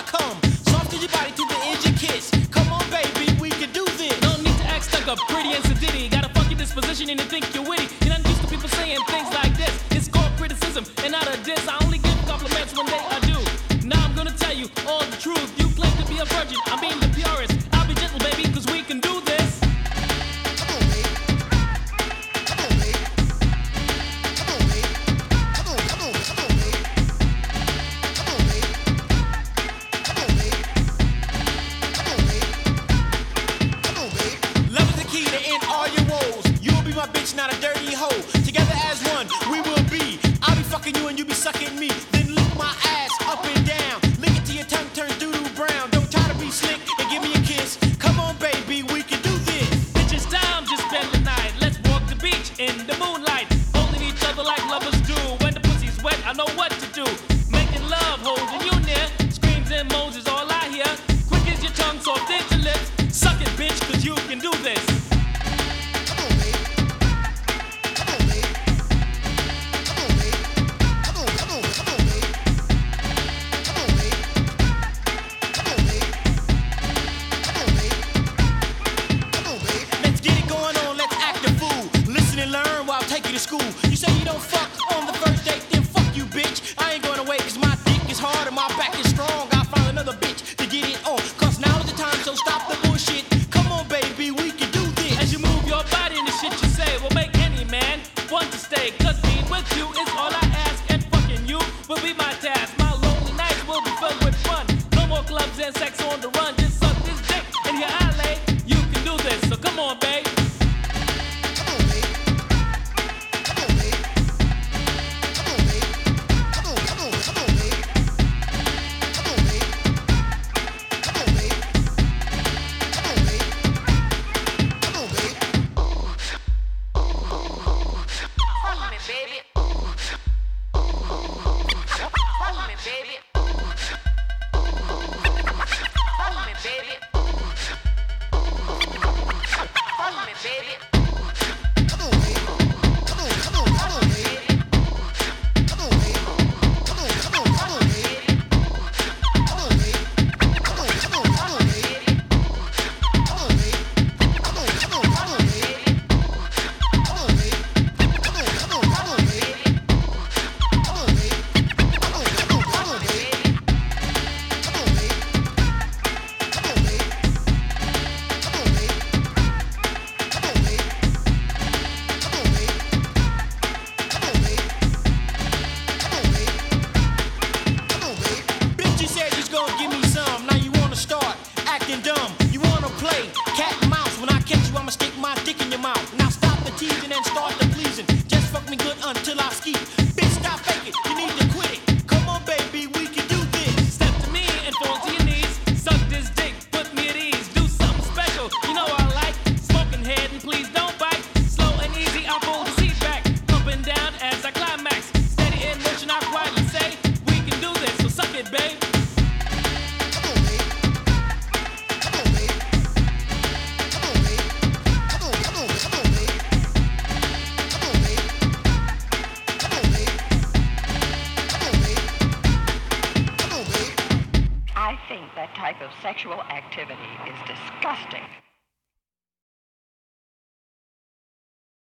I come. End all your woes. You'll be my bitch, not a dirty hoe. Together as one, we will be. I'll be fucking you and you be sucking me. Then lick my ass up and down. Lick it till your tongue turns doo doo brown. Don't try to be slick and give me a kiss. Come on, baby, we can do this. Bitches down, just spend the night. Let's walk the beach in the moonlight. Holding each other like lovers do. When the pussy's wet, I know what to do. Making love, holding you near. Screams and moans is all school. You say you don't fuck on the first date, then fuck you, bitch. I ain't going away cause my dick is hard and my back is strong. I'll find another bitch to get it on. Cause now is the time, so stop the bullshit. Come on, baby, we can do this. As you move your body and the shit you say will make any man want to stay. Cause being with you is all I ask, and fucking you will be my task. Think that type of sexual activity is disgusting.